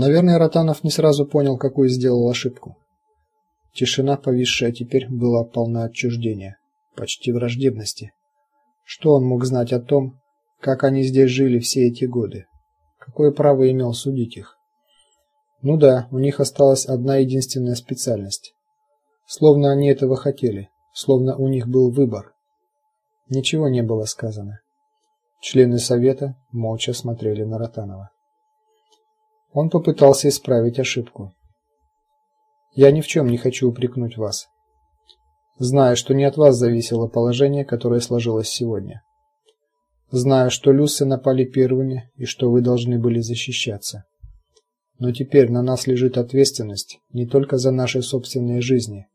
Наверное, Ротанов не сразу понял, какую сделал ошибку. Тишина, повисшая теперь, была полна отчуждения, почти враждебности. Что он мог знать о том, как они здесь жили все эти годы? Какое право имел судить их? Ну да, у них осталась одна единственная специальность. Словно они этого хотели, словно у них был выбор. Ничего не было сказано. Члены совета молча смотрели на Ротанова. Он попытался исправить ошибку. Я ни в чем не хочу упрекнуть вас. Знаю, что не от вас зависело положение, которое сложилось сегодня. Знаю, что люсы напали первыми и что вы должны были защищаться. Но теперь на нас лежит ответственность не только за наши собственные жизни,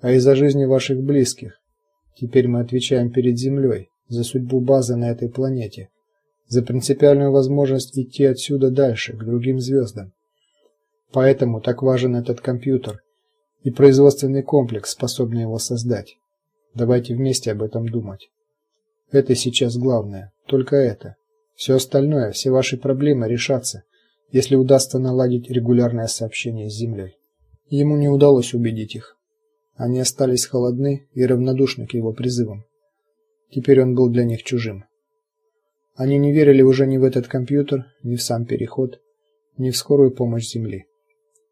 а и за жизни ваших близких. Теперь мы отвечаем перед землей за судьбу базы на этой планете, за принципиальную возможность идти отсюда дальше, к другим звездам. Поэтому так важен этот компьютер и производственный комплекс, способный его создать. Давайте вместе об этом думать. Это сейчас главное, только это. Все остальное, все ваши проблемы решатся, если удастся наладить регулярное сообщение с Землей. Ему не удалось убедить их. Они остались холодны и равнодушны к его призывам. Теперь он был для них чужим. Они не верили уже ни в этот компьютер, ни в сам переход, ни в скорую помощь Земли.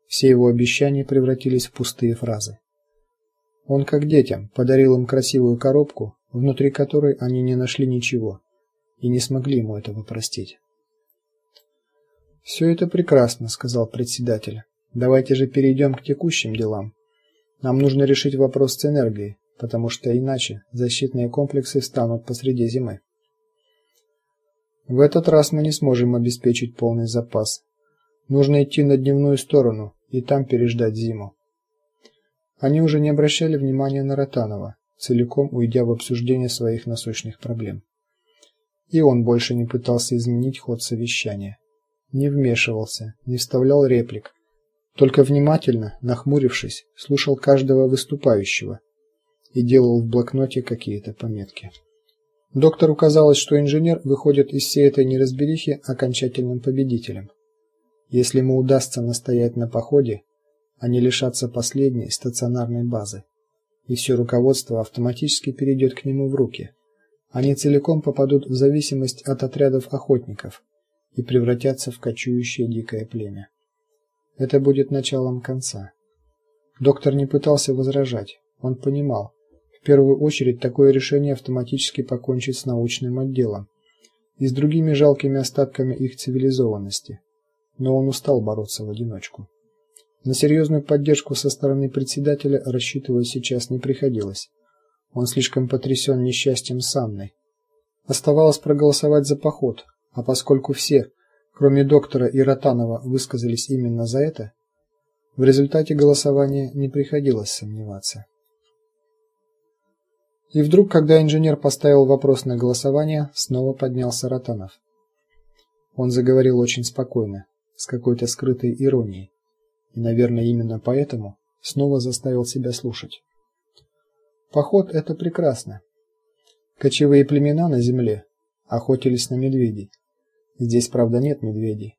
Все его обещания превратились в пустые фразы. Он, как детям, подарил им красивую коробку, внутри которой они не нашли ничего и не смогли ему этого простить. «Все это прекрасно, сказал председатель. Давайте же перейдем к текущим делам. Нам нужно решить вопрос с энергией, потому что иначе защитные комплексы встанут посреди зимы. В этот раз мы не сможем обеспечить полный запас. Нужно идти на дневную сторону и там переждать зиму. Они уже не обращали внимания на Ротанова, целиком уйдя в обсуждение своих насущных проблем. И он больше не пытался изменить ход совещания, не вмешивался, не вставлял реплик, только внимательно, нахмурившись, слушал каждого выступающего и делал в блокноте какие-то пометки. Доктору казалось, что инженер выходит из всей этой неразберихи окончательным победителем. Если ему удастся настоять на походе, они лишатся последней стационарной базы и все руководство автоматически перейдет к нему в руки. Они целиком попадут в зависимость от отрядов охотников и превратятся в кочующее дикое племя. Это будет началом конца. Доктор не пытался возражать. Он понимал, в первую очередь такое решение автоматически покончит с научным отделом и с другими жалкими остатками их цивилизованности. Но он устал бороться в одиночку. На серьезную поддержку со стороны председателя рассчитывать сейчас не приходилось. Он слишком потрясен несчастьем с Анной. Оставалось проголосовать за поход, а поскольку все, кроме доктора и Ротанова, высказались именно за это, в результате голосования не приходилось сомневаться. И вдруг, когда инженер поставил вопрос на голосование, снова поднялся Ротанов. Он заговорил очень спокойно, с какой-то скрытой иронией и, наверное, именно поэтому снова заставил себя слушать. Поход это прекрасно. Кочевые племена на земле охотились на медведей. Здесь, правда, нет медведей,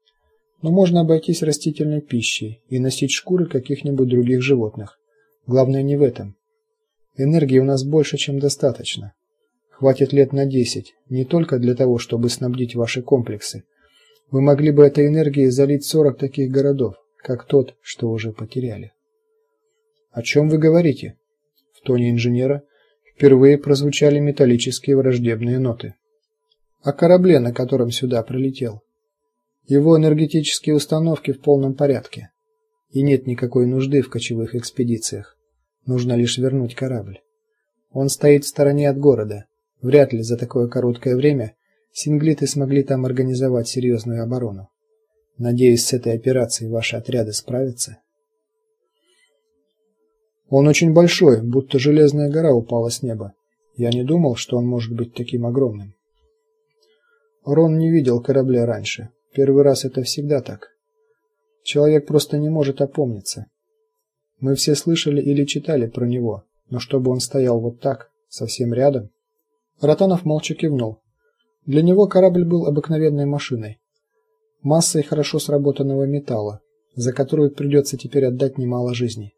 но можно обойтись растительной пищей и носить шкуры каких-нибудь других животных. Главное не в этом. Энергии у нас больше, чем достаточно. Хватит лет на десять, не только для того, чтобы снабдить ваши комплексы. Вы могли бы этой энергией залить сорок таких городов как тот, что уже потеряли. О чем вы говорите? В тоне инженера впервые прозвучали металлические враждебные ноты. О корабле, на котором сюда прилетел. Его энергетические установки в полном порядке. И нет никакой нужды в кочевых экспедициях. Нужно лишь вернуть корабль. Он стоит в стороне от города. Вряд ли за такое короткое время синглиты смогли там организовать серьезную оборону. Надеюсь, с этой операцией ваши отряды справятся. Он очень большой, будто железная гора упала с неба. Я не думал, что он может быть таким огромным. Рон не видел корабля раньше. Первый раз это всегда так. Человек просто не может опомниться. Мы все слышали или читали про него, но чтобы он стоял вот так, совсем рядом. Ротанов молча кивнул. Для него корабль был обыкновенной машиной массой хорошо сработанного металла, за которую придется теперь отдать немало жизней.